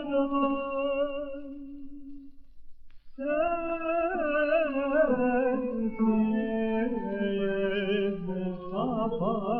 Sensiz Mustafa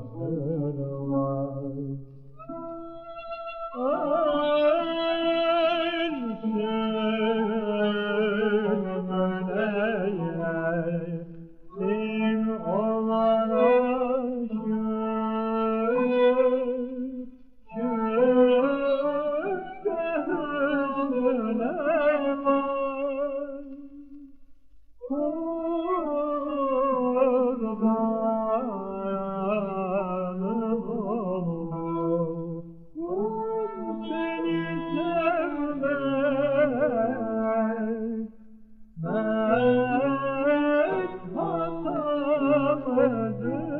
safahtır Another